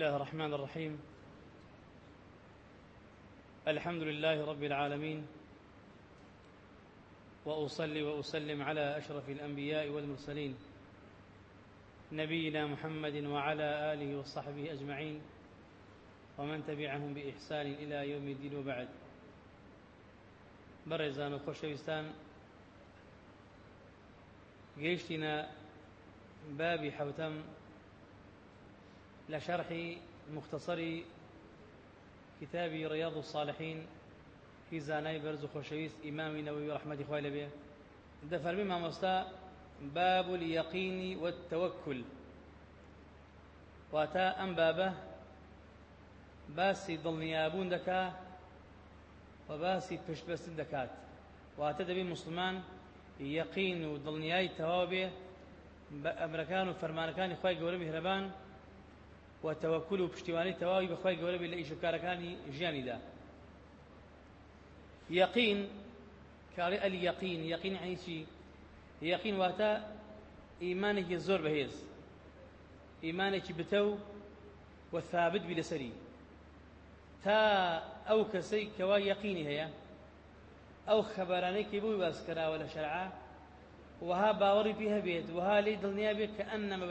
الله الرحمن الرحيم. الحمد لله رب العالمين وأصلي وأسلم على أشرف الأنبياء والمرسلين نبينا محمد وعلى آله وصحبه أجمعين ومن تبعهم بإحسان إلى يوم الدين وبعد. بەڕێزان و خۆشەویستان گەیشتینە بابی حوتەم لە شەرحی مختصری کتابی ڕیاض الصالحین هی زانای بەرز و خۆشەویست ئیمامی نەوەوی ڕەحمەتی خوای لەبێ دەفەرمی مامۆستا باب اليقين والتوكل. واتە ئەم بابە باسی دڵنیابوون دەکا و باسی پشتبەستن دەکات واتە دەبی مسلمان یەقین و دڵنیای تەواو بێ بە ئەمرەکان و فەرمانەکانی و تەوەکل و پشتیوانی تەواوی بەخوای گەورە بێت لە ئیشکارەکانی ژیانیدا یەقین کاڵی ئەلی یەقین یەقین عینی چی یەقین واتە ئیمانێکی زۆر بەهێز ئیمانێکی بتە و تا ئەو کەسەی کەوا یەقینی هەیە ئەو خەبارانەی بووی باس کراوە وها باوەڕی پێ هەبێت وها لی دڵنیا بێت کە ئەنەمە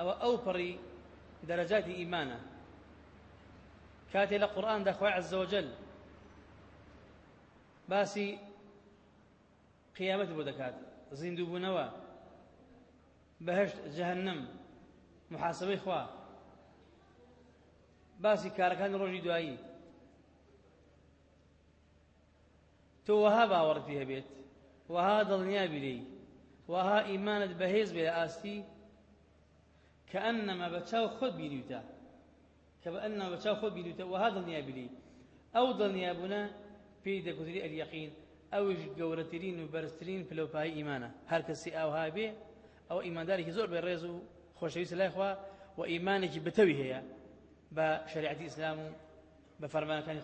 ئەوە ئەو پەڕی دەرەجاتی ئیمانە. کاتێ لە قورآن دەخوای عز وجل باسی قیامەت بۆ دەکات. زیندوو بوونەوە. بەهشت جەهەنەم محاسبەی خوا. باسی کارەکان ڕۆژی دوایی. تۆ وەها باوەڕتی هەبێت. وەها دڵنیا بیرەی وەها ئیمانت بەهێز بێ لە ئاستی. بە چاو خۆت بینیوتە کە بە ئەنەما بە چاو خۆت بینیوتە وەها دڵنیا بیری ئەو دڵنیا بوونە پێی دەکوتری ئەلیەقین ئەوش گەورەترین و بەرزترین پلۆپایی ئیمانە هەر کەسی ئاوها بێ ئەو ئیماندارێکی زۆر بێ ڕێز و خۆشەویست لای خوا و ئیمانێکی بتەوی هەیە بە شریعەتی ئیسلام و بە فەرمانەکانی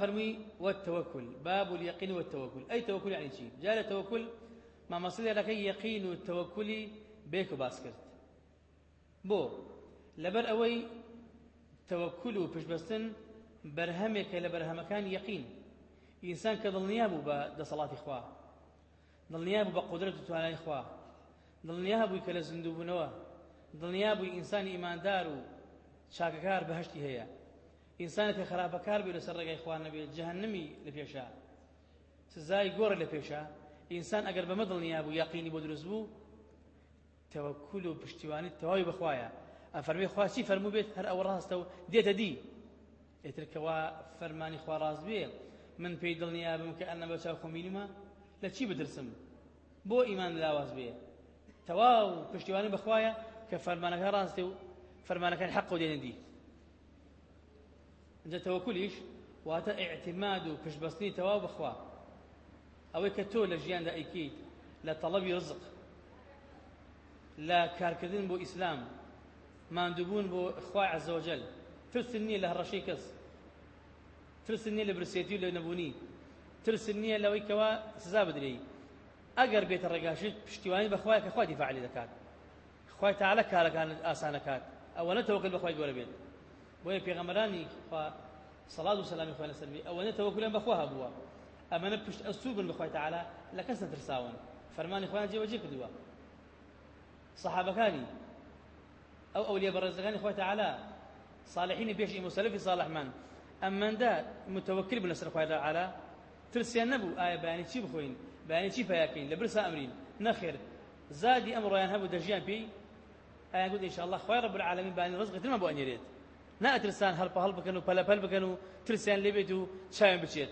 فەرمووی والتوكل. باب اليقين والتوكل. أي توكل يعني شيء جاء التوكل مامەسە لێرەکەی یەقین و تەوەکولی بێک و باس کرد. بۆ لەبەر ئەوەی تەوەکول و پشبەستن بەرهەمێکە لە بەرهەمەکان یەقین. ئینسان کە دڵنیا بوو بە دەسەڵاتی خوا. دڵنیا بوو بە قدرەت و توانای خوا. دڵنیا بووی کە لە زیندووبوونەوە دڵنیا بووی ئینسانی ئیماندار و چاکەکار بەهشتی هەیە. ئینسانە پێ خراپەکار بێ لەسەر ڕێگای خوا نەبێت جەهەنمی لە پێشە. سزای گۆڕ لە پێشە. ئینسان ئەگەر بەمە دڵنیا بوو یاقینی بۆ دروست بوو تەوەکول و پشتیوانی تەواوی بخوایە ئەفەرمی خواسی فەرموو بێت هەر ئەوە ڕاستە و دێتە دی. ئێترکەوا فەرمانی خوا ڕاست بێ من پێی دڵنیا بم کە ئەنە بە چاو خۆمینمە لە چی بدرسم؟ بۆ ئیمان لاواز بێ تەواو پشتیوانی بخوایە کە فەرمانەکە ڕاستێ و فەرمانەکان حەق و دێنە دی. اینجا تەوەکولیش واتە ئاعتماد و پشتبەستنی تەواو بخوا. ئەوەی کە تۆ لە ژیاندا ئەیکیت لە تەڵەبی ڕزق لە کارکردن بۆ ئیسلام ماندووبوون بۆ خوای عەزەوەجەل ترسن نییە لە هەڕەشەی کەس ترسن نییە لە برسێتی و لە نەبوونی ترسن نییە لەوەی کەوا سزا بدرێ ئەگەر بێتە ڕێگاشت پشتیوانی بەخوای کە خوا دیفاعلی دەکات خوای تەعالە کارەکانت ئاسانەکات ئەوە نەتەوەکل بەخوای گەورە بێت بۆیە پێغەمبەرانی خوا سەڵات و ئەوەنە ئەمەنە پشت ئەسوو بن بەخوای تەعالە لە کەس نەترساون فەرمانی خۆیان جێوەجێ کردووە سەحابەکانی ئەو ئەولیە بەڕێزەکانی خۆی تەعالە صالحینی و سەلەفی صالحمان ئەمەندە متەوەکل بن لەسەر خۆی تەعالە ترسیان نەبوو ئایا بەیانی چی بخۆین بەیانی چی پیاکەین لە برسا ئەمرین نەخێر زادی ئەم ڕۆیان هەبوو دەژیان پێی ئایا گوت ئینشاءالله خوای رب العالمین بانی ڕزقترمە بۆ ئەنێرێت ناترسان هەڵپە هەڵ بکەن و پەلەپەل بکەن و ترسیان لێبێت و چاویان بچێت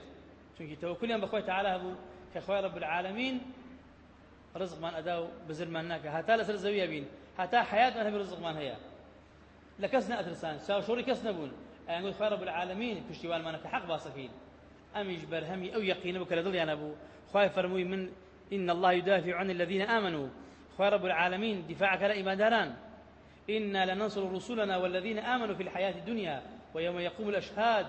چونکی تەوەکولیان بەخۆی تەعالە هەبوو کە كخوي رب العالمين رزق من أداو بزرمان زوية بين هتا حياة من هبي رزق من هيا لكسنا أترسان ساو شوري كسنا بون أقول خوي رب العالمين پشتیوان مانك حق باسكين أميش برهمي أو يقين بك لدل يعني أبو خوي فرموي من إن الله يدافع عن الذين آمنوا. خوي رب العالمين دفاعك لا إيمان داران إنا لننصر رسلنا والذين آمنوا في الحياة الدنيا ويوم يقوم الأشهاد.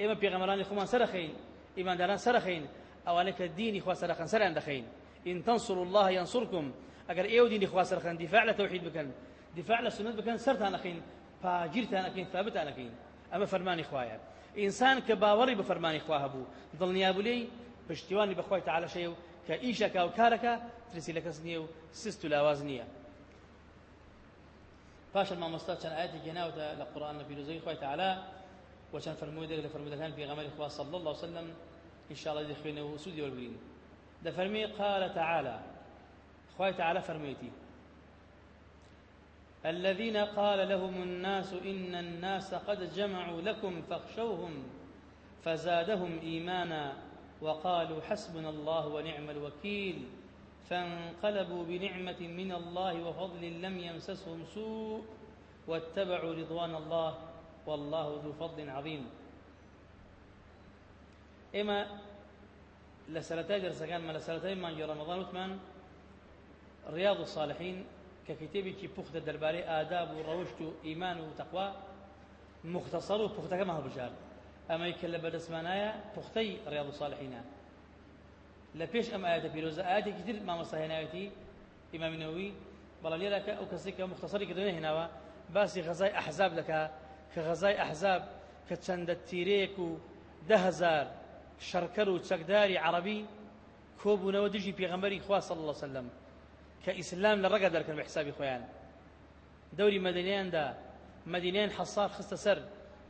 إما بيغمران إخوان سرخين إيمان داران سرخين. أو أنك الدين إخوان سرخين سرعن دخين. إن تنصروا الله ينصركم. أقر إيو دين إخوان سرخين دفاع لتوحيد بكن. دفاع لسنة بكن سرتان أخين فاجرتان أخين ثابتان أخين أما فرمان إخوايا. إنسان كباوري بفرمان إخواه بو. ظل نيابولي پشتیوانی بەخوای تعالە شەیە و کە ئیشەکە و کارەکە ترسی لە کەس نییە و سست و لاواز نییە پاشە مامۆستا چەند ئاەتی گەناوتە لە قڕان لە پیرۆزەی خۆی تعالە وچەند فرمودێک لە فرمودەکان پێغەمەری خوا عليه وسلم. إن شاء الله دخوێنەوە و سوودی وەرگین دەفەرمی قال تعالى. خوای تعالى فرميتي. الذين قال لهم الناس إن الناس قد جمعوا لكم فاخشوهم فزادهم إيمانا وقالوا حسبنا الله ونعم الوكيل فانقلبوا بنعمة من الله وفضل لم يمسسهم سوء واتبعوا رضوان الله والله ذو فضل عظيم. إما لسلتاي درسكان ما لسلتاي من رمضان وثمان رياض الصالحين ككتابي بوخت الدرباري آداب وروشت إيمان وتقوى مختصر وبوخت كما هو بجار أما يكلا بدسمانايا بوختي رياض الصالحين. لە پێش ئەم ئاەتە پیرۆزە ئاەتێکی تر مامەستا هێناوەتی ئیمامینەوەی بەڵام لێرەکە ئەو کەسی کە مختصری کردوێ هێناوە باسی غەزای ئەحزاب دەکا کە غەزای ئەحزاب کە چەندە تیرەیەک و دههزار شەرکەر و چەکداری عربی کۆبوونەوە دژی پێغەمبەری خوا صلی الله وسلم کە ئیسلام لە ڕەگە دەرکەن بە حسابی خۆیان. دەوری مەدەنیاندا مەدینەیان حەسار خستە سەر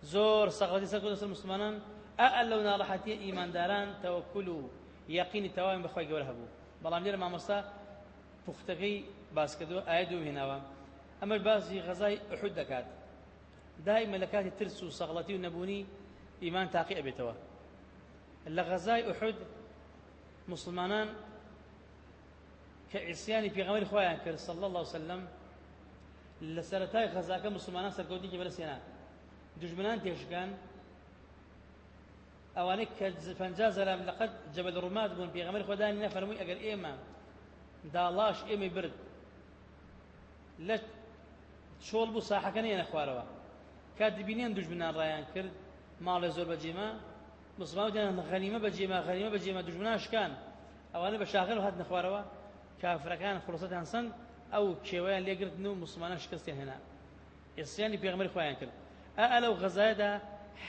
زۆر سەغەتی سەر سەر مسلمانان ئە لەو ناڕەحەتیە ئیمانداران تەوەکل و یقینی تەواوی بەخوای گەورە هەبوو. بەڵام لێرە مامۆستا پوختەکەی باس ئایا دوو هێناوە ئەمە باسی غەزای ئوحود دەکات. دائما لە کاتی ترس و سەغڵەتی و نەبوونی ئیمان تاقی ئەبێتەوە. لە غەزای ئوحود مسلمانان کە عیسیانی پێغەمبەری خۆیان کرد صلی الله وسلم لە سەرەتای غەزاکە مسلمانان سەرکەوتنی بەرسێنا دژمنان تێشکان ئەوانەی کە پەنجا زەلام لەقەت جەبەل ڕوومات بوون پێغەمبەر خۆدانی نەفەرمووی ئەگەر ئێمە داڵاش ئێمەی برد. لە چۆڵ بوو ساحەکە نێنە خوارەوە. کات دبینیان دوژمنان ڕایان کرد ماڵێ زۆر بەجێمە مسلمانیان غەنیمە بەجێمە غەنیمە بەجێمە دوژمنان شکان. ئەوانە بە شاغل هات نەخوارەوە. کافرەکان خڵسەتیان سند ئەو کێوەیان لێگرتن و مسلمانان شکستیان هێنا. ئێسیانی پێغەمبەری خۆیان کرد. ئە لەو غەزایەدا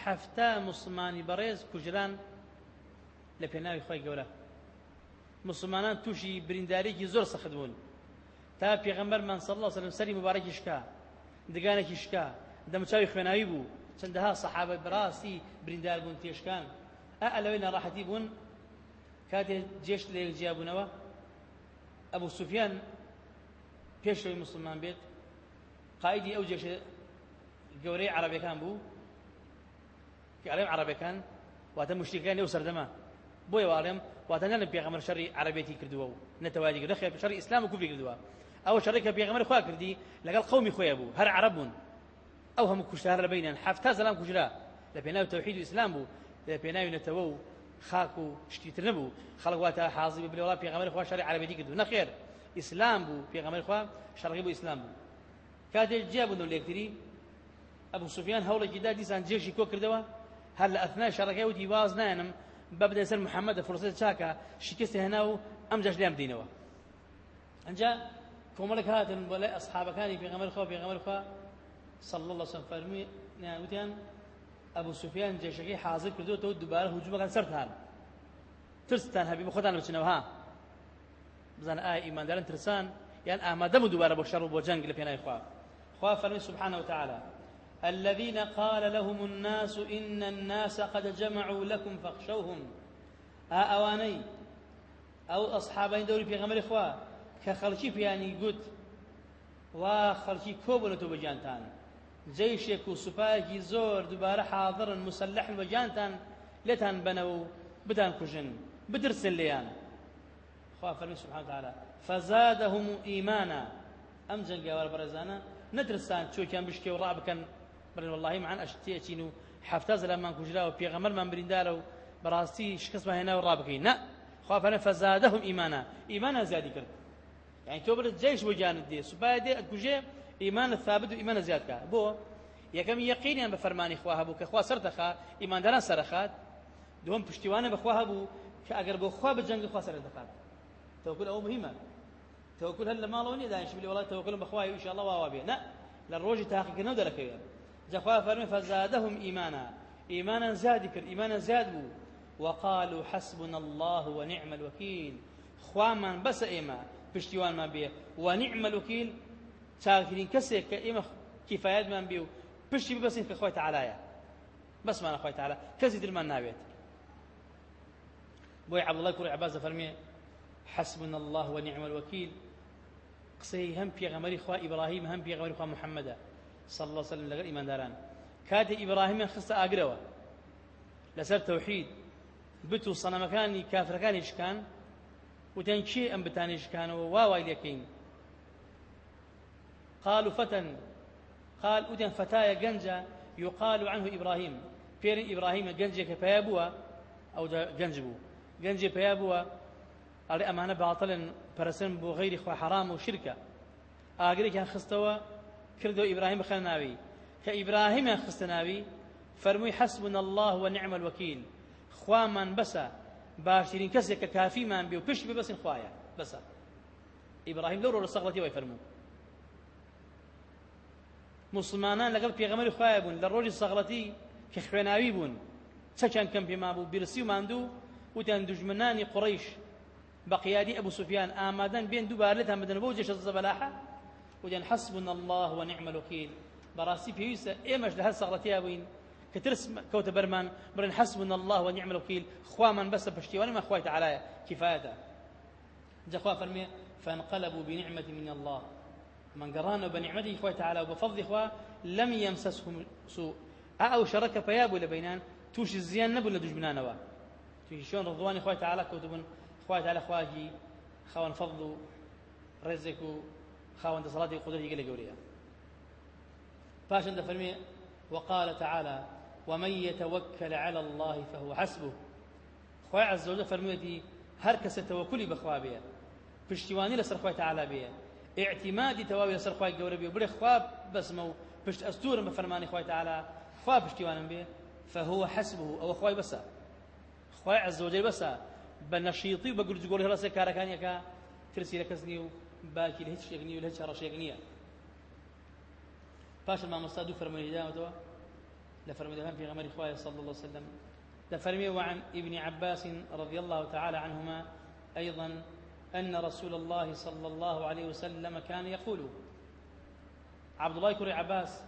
حەفتا مسلمانی بەڕێز کوژران لە پێناوی خۆی گەورە. مسلمانان تووشی بریندارێکی زۆر سەخت بوون. تا پێغەمبەرمان صلی الله علیه وسلم سەری مبارەکی شکا دگانێکی شکا دەمچاوی خوێناوی بوو. چەندەها سەحابە بڕاستی بریندار بوون تێشکان. ئە لەوەی ناڕاحەتی بوون کاتێ جێشت لە یەکجیا بوونەوە ئەبوو سوفیان مسلمان بێت قایدی ئەو جێشە گەورەی عەرەبیەکان بوو ئەڵێم عربەکان واتە مشتەکانی ئەو سەردەما بۆیە واڵێم واتە نە لە پێغەمبەر شەڕی عربێتی کردووە و نەتەوادی کردو خێر شەڕی ئیسلام و کوفری کردووە ئەوە شەڕی کە پێغەمبەر خوا کردی لەگەڵ قەومی خۆیە بوو هەر عرب بوون ئەو هەموو کوشتار لە بینیان حەفتا زەلام لە پێناوی نەتەوە و خاک و شتیتر نەبوو خەڵک واتە حاضر بێ وڵا پێغەمبەر خوا شەڕی عربێتی کردو نەخێر ئیسلام بوو پێغەمبەر خوا شەڕی بوو ئیسلام بوو کاتێک جیا بوون و لێکتری ئەبوو سوفیان هەوڵێکی دا دیسان جێشی کۆ کردەوە هەر لە ئەثنای شەڕەکەی وتی واز نایەنم بەبدە سەر محەممەدە فرسەت چاکە شکستی هێنا و ئەم جەش لێم بدینەوە ئەجا کۆمەڵک هاتن بۆ لای ئەسحابەکانی پێغەمبەر خوا پێغەمبەر خوا. صلى الله عليه وسلم فەرمی وتیان ئەبوو سوفیان جێشەکەی حاضر کردوتەوە دووبارە هجوومەکان سەرتان ترستان هەبی بە خۆتان بچنەوە ها بزانە ئایا ئیماندارن ترسان. یان ئامادەم دووبارە بۆ شەڕ بۆ جەنگ لە پێناوی خوا. خوا فەرمی سبحانه وتعالى الذين قال لهم الناس إن الناس قد جمعوا لكم فاخشوهم. أواني أو أصحابين دوري في غمر إخوة كخلشي بياني قد جيشك وسباكي زور دوباره حاضر مسلح بجانتان لتان بنو بدان كجن بدرسن خوا فرمي سبحانه وتعالى فزادهم إيمانا أم جنگا والبرزانا ندرسان شو كان بشكي ورابكن كان بل والله معن أشتيتينو حفتاز لما كجلا وبيغمر من بريندارو براستي شخص ما هنا ورابكين لا خوا فزادهم إيمانا إيمانا زيادة كرت يعني تۆ جيش وجان دي سوپای دێ. ئیمانە ثابت و ئیمانە زیادکە بۆ یەکەم یەقینیان بە فەرمانی خوا هەبوو کە خوا سەردەخا ئیمانداران سەرخات دوم پشتیوانە بەخوا هەبوو کە ئەگەر بۆ خوا بجەنگ خوا سەر دەخات. تەوکل ئەو مهمە. تەوکل هەر لە ماڵەوە نیە دانیش بلی وڵات تەوکل بەخوای ان شاء الله بێ. نە لە ڕۆژی تاقیکردنەوە دەرەکەوێت جەخوا فەرمی فزادهم إيمانا إيمانا زاد كر إيمانا بو وقالوا حسبنا الله ونعم الوكيل. خوامان بس إيمان پشتیوانمان بێ. و نعم الوکیل چاکترین کەسێک کە ئێمە کیفایەتمان بێ و پشتی ببەسین کە خۆی تەعالایە بەسمانە خۆی تەعالا کەسی درمان ناوێت بۆی عەبدوڵای کوڕی عەباس دەفەرمێ حسبنا الله ونعم الوكيل قسەی هەم پێغەمەری خوا ئیبراهیم هەم پێغەمەری خوا محەممەدە صلى الله عليه وسلم لەگەڵ ئیمانداران کاتێ ئیبراهیمیان خستە ئاگرەوە لەسەر تەوحید بت و سەنەمەکانی کافرەکانی شکان وتيان شيء أم بتانيش كانوا واوا ليكين قالوا فتى قال أدن فتايا جنجا يقال عنه إبراهيم. بير إبراهيم جنجا كبيابوا أو جنجبو. جنجا بيابوا قال أمانة باطلا برسن بو غير خوا حرام وشركة آقري كان خستوا كردو إبراهيم خلناوي كإبراهيم خستناوي فرمي حسبنا الله ونعم الوكيل. خوا من بسا باشترين كسك كافي من بيو بيش ببس خوايا. بس إبراهيم لورو الصغلتي ويفرمو. مسلمانان لەگەڵ پێغەمەری خوایە بوون لە ڕۆژی سەغڵەتی کە خوێناوی بوون چەچەند کەم پێما بوو برسی و ماندوو وتیان دژمنانی قڕیش بە قیادی ئەبوو سوفیان ئامادەن بێن بدەن زەبەلاحە وتیان حەسبنا الله ونعم الوكيل بەڕاستی پێویستە ئێمەش لە هەر سەغڵەتیا بووین كترس كوت برمان برن حسبنا الله ونعم من بس بشتي وأنا ما خويت على كفايته جخوا فرمي فانقلبوا بنعمة من الله. من قرانوا بنعمته خويت تعالى وبفضل إخوة لم يمسسهم سوء. أو شرك فيابوا لبينان توش الزيان نبو لدوش بنانوا توش شون رضوان خويت تعالى كتب خويت تعالى خواجي خوان فضل رزقوا خوان تصلاتي قدرتي قل قوليها فاشن فرمي وقال تعالى ومن يتوكل على الله فهو حسبه. خوي عز وجل فرميتي هر کس توکلی بخوا بیا پشتیوانی لسر خوای تعالی بیا اعتمادی تواوی لسر خوای گەورە بێ. بڵێ خوا بەسمە و پشت ئەستورم بە فەرمانی خوای تعالی خوا پشتیوانم بێ. فهو حسبه ئەوە خوای بەسە خوای عز وجل بەسە بە نەشیطی و بە گورجگۆڵی هەڵەسێ کارەکانیەکە ترسی لە کەس نیە و باکی لە هیچ شتێک نیە و لە هیچ ڕەشێک نییە. پاش مامۆستا دوو فەرمانی صلى الله عليه وسلم. لفرمي وعن ابن عباس رضي الله تعالى عنهما أيضا أن رسول الله صلى الله عليه وسلم كان يقول عبد الله كري عباس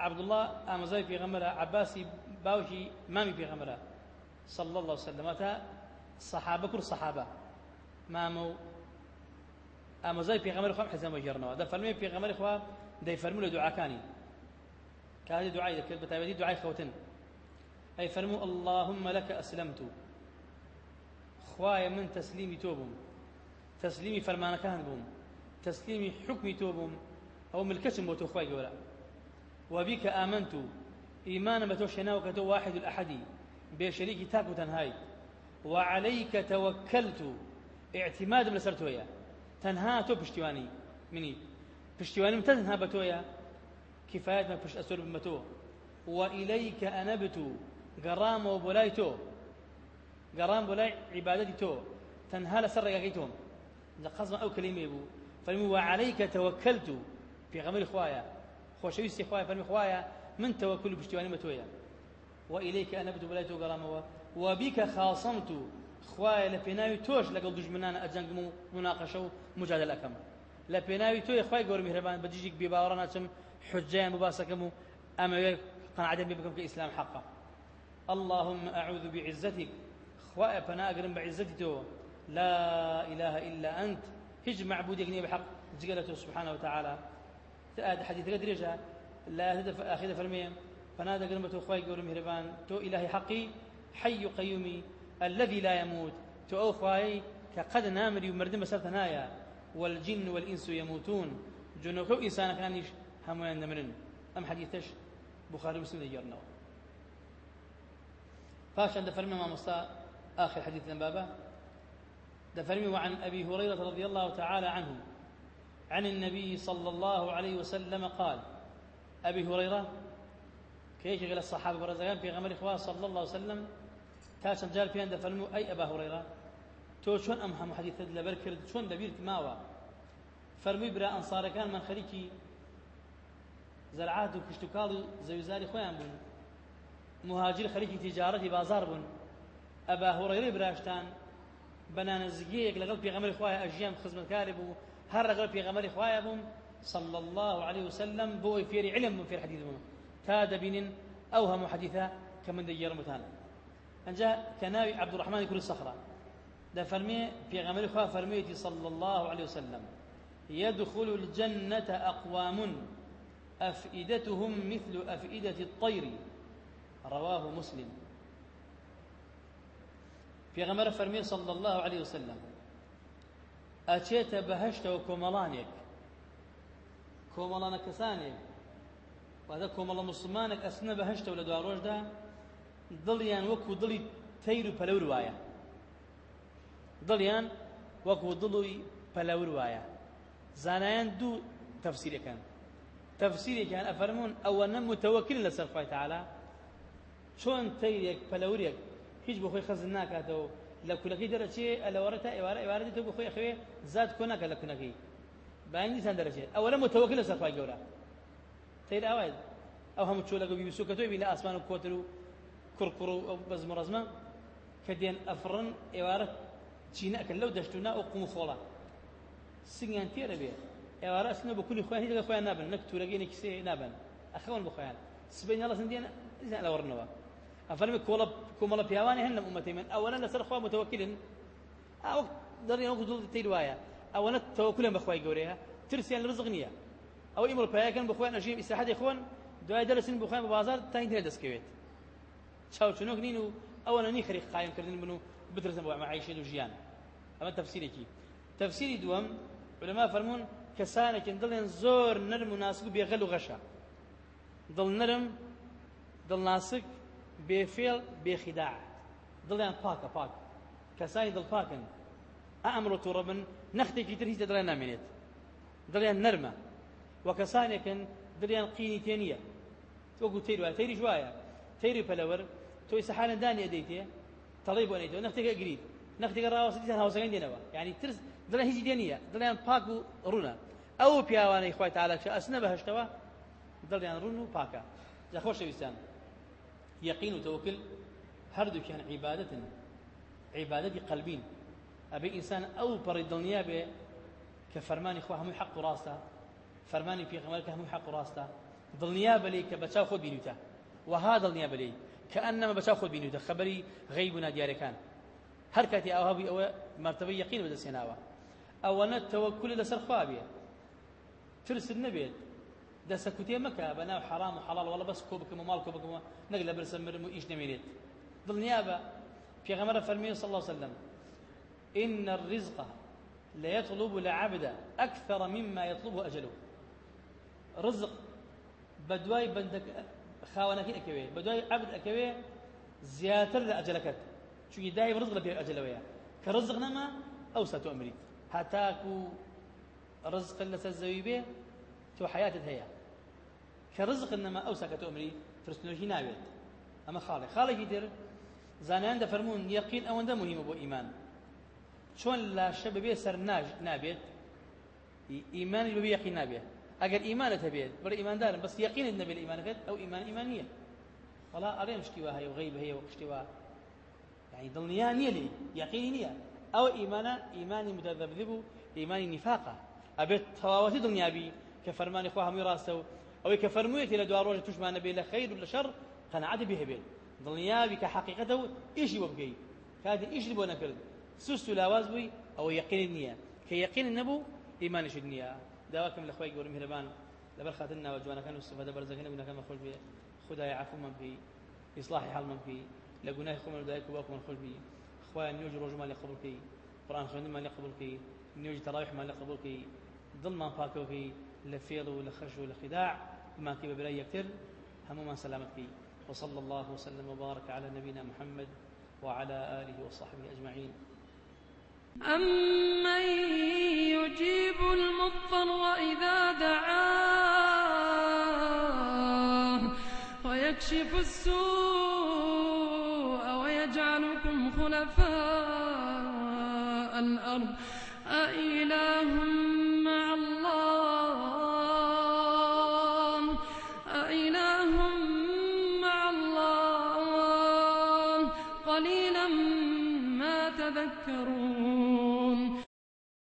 عبد الله أمزاي في غمرة عباسي باوشي مامي في غمرة صلى الله عليه وسلم صحابة كل صحابة مامو أمزاي في غمرة خام حزام وجرنا ده فرمي في غمرة خوا ده يفرموا له دعاء كاني كهذه دعاء ذكر بتابعي دعاء خوتن أي فرموا اللهم لك أسلمت. خوايا من تسليمي توبهم تسليمي فرمان بهم تسليمي حكمي توبهم أو ملكتهم بوتو خواي ولا وبك آمنت إيمانا بتوشنا وكتو واحد الأحدي بشريك تاكو تنهاي. وعليك توكلت اعتماد لسرتويا تنها تو بشتواني مني. بشتواني متنها بتويا كفاية ما فش أسر بمتو. وإليك أنبت قرام قرام بولاي عبادتي تو تنهال سر يقيتهم إذا قصما أو كلمة يبو. فلمو وعليك توكلت. في غمر خوايا خوشويستي خوايا فلمو خوايا من توكل بشتواني متويا. وإليك أنبت بولاي تو قرام وبك خاصمت. خوايا لبناوي توش لقل دجمنانا أجنق مناقشة مجادلة كما لبناوي تو خوايا قول مهربان. بديجيك بباورنا تم حجيان مباسكم أما قناعة بكم كإسلام حقا. اللهم أعوذ بعزتك. خواء فنا أقرم بعزتك لا إله إلا أنت. هج معبود يقني بحق جلته سبحانه وتعالى. حديث قدرجة لا تدف آخذ فرمية فنادى قرمة خواي قول مهربان تو إلهي حقي حي قيومي الذي لا يموت. تو ئەو خوای کە قەد نامری و مردن بەسەر تەنایە والجن والإنس يموتون. جنوكو إنسان كانش هموان دمرن أم حديثش؟ بخاري مسلم يجرنوا فاشا دفرمي ما مصا آخر حديث بابا دفرمي وعن أبي هريرة رضي الله تعالى عنه. عن النبي صلى الله عليه وسلم قال أبي هريرة كيش غير الصحابة برزقان في غمر إخوة صلى الله عليه وسلم تاشا جال في عند فرمو أي أبا هريرة؟ تو شون أم هم حديث شون لبيرت ماوا؟ فرمي برا أنصار كان من خليكي زرعات و کشتتوکاڵ و زەویزاری خۆیان بوون مهاجر خەریکی تیجارەتی بازار بوون ئەبا هوڕێری براشتان بە نانزگەیەک لەگەڵ پێغەمەری خوایە ئەژیان خزمەتکاری بوو هەر لەگەڵ پێغەمەری خوایە بووم صلى الله عليه وسلم بو فيري علم من فير حديث بوم تا دبين أوهم حديثا كمن ديار متانا أنجا كناوي عبد الرحمن كل الصخرة ده فرمي في غمر خواه فرميتي صلى الله عليه وسلم. يدخل الجنة أقوام أفئدتهم مثل أفئدة الطير. رواه مسلم. في غمر فرمي صلى الله عليه وسلم أتيت بهشت وكملانك كوملانك كسانك وهذا كوملا مسلمانك أسنى بهشت ولا دوار روجدا ضليان وكو ضلي تير بلور وايا ضليان وكو ضلي بلور وايا زانيان دو تفسير كان تفسيري كان أفرمون أو أن متوكل لسر تعالى شون تيريك بلوريك هیچ بخۆی خەزن ناکاتەوە لە کولەکەی دەرەچێ ئەلەوەرەتە ئێوارە ئێوارەتی تۆ بخۆی خوێ زاد کۆ ناکە لە کونەکەی باینیسان دەرەچێت ئەوە لە متەوەکل لە سەرفای گەورە تیر ئاوای ئەو هەموو چۆ لەگە بیبیسو کە تۆی بی لە ئاسمان و کۆتر و کوڕکوڕ و بەزم ڕزمە کە دێن ئەفڕن ئێوارە چینەکە لەو دەشتونا ئەو قوم خۆڵە سنگیان تێرە بێ ئێوارە ئەسنە بە کولی خۆیان هیچ لە خۆیان نابن نەک تورەگەی نەکیسێ نابن ئەخەون بخۆیان سبەی هەڵەسن دێن لەوەڕنەوە أفرمي كولا كوملا بيواني هن أمتي من أولا لسر خوا متوكل أو دري أو دول تيروايا أولا توكلا بخواي جوريها ترسيان الرزق نية أو إمر بياكن بخوان نجيم إسحاد إخوان دعاء درسين بخوان ببازار. تاين تين دسكويت شاو شنوك نينو. أولا ني خريق قايم كردين بنو بدرسن بوا معيشين وجيان. أما تفسيري كي تفسيري دوم علماء فرمون. كسانك دلن زور نرم ناسك بيغلو غشا. ضل نرم ضل ناسك بێفێڵ بێخیداع دڵیان پاکە پاک. کەسانی دڵپاکن ئەمر و تووڕە بن نەختێکی تر هیچ دەڵیان نامێنێت. دڵیان نەرمە. وە کەسانێکن دڵیان قینی تێ نییە وەکو تیر وایە تەیری جوایە تەیری پەلەوەر تۆی سەحالەندانی ئەدەیتێ تەڵی بۆ نەیتەوە نەختێکە گریت نەختێکە ڕاوەسە دیسان هاوسەکان دێنەوە. یعنی ترس دڵیان هیچی دێ نییە دڵیان پاک و ڕوونە. ئەو پیاوانەی خۆی تاالەکە ئەسنە بەهشتەوە دڵیان ڕون و پاکە. جا يقين وتوكل هردو كان عبادة عبادة قلبين. أبي إنسان أو بري الدنيا به كفرماني خواه هم حق راسته فرماني في غمالك هم حق راسته دنيا بلي كبتشاو خود بينوتا وهذا النيا بلي كأنما بتشاو خود بينوتا خبري غيبنا ديار كان هركتي أو هبي أو مرتبة يقين بدل سيناوا أو أن التوكل لسر خوابيه ترس ناو حرام و حەڵال وڵە بەس کۆ بکەم و ماڵ کۆ بکەمەوە نەک لە برسە مرم و ئیش نەمێنێت دڵنیا بە پێغەمەرە فەرمی صلى الله عليه وسلم إن الرزق لا يطلب العبد أكثر مما يطلبه أجله. رزق بدواي بندك خاونك أكوي بدواي عبد أكوي زياتر لأجلكت شو دايم رزق لبي أجلويا كرزق نما أو ستؤمري هتاكو رزق لسزوي به تو حياتك هي كرزق إنما أوسك تؤمري فرسنوشي نابت أما خالي خالي يدير زانان دفرمون يقين أو ده مهم أبو إيمان شون لا شب بيه سر ناج نابت إيمان اللي بيه يقين نابت أجر إيمان تبيت بر إيمان دار بس يقين النبي الإيمان كت أو إيمان إيمانية والله أريم اشتوا هي وغيب هي واشتوا يعني ضلنيا نيلي يقين نية أو إيمانا إيماني متذبذب إيماني نفاقة بي أو كفرمويتي لدوار روجة تشبه نبي لخير ولا شر قناعتي به بين ظنيابي كحقيقته إيش يبقي كاد إيش اللي نكرد سوس لا بي أو يقين النية. كيقين النبو إيمان إيش النية دواكم الأخوة يقولون مهربان لبر خاتنا وجوانا كانوا استفادة برزقنا بنا كما في خدا يعفو من في إصلاح حال من في لقناه خمر دايك وباكم من خل في خوایان نوێژ ڕۆژمان لێ قبولکەی قڕان خوێندمان لێ قبولکەی نوێژی تەڕاویحمان لێ قبولکەی دڵمان پاکەوەکەی لە فێڵ و لە خەش و لە خداع. بمانکەی بە برای یەکتر هەمومان سەلامەتکەی وصلى الله وسلم وبارك على نبينا محمد وعلى آله وصحبه أجمعين. أمن يجيب المضطر إذا دعاه ويكشف السوء ويجعلكم خلفاء الأرض.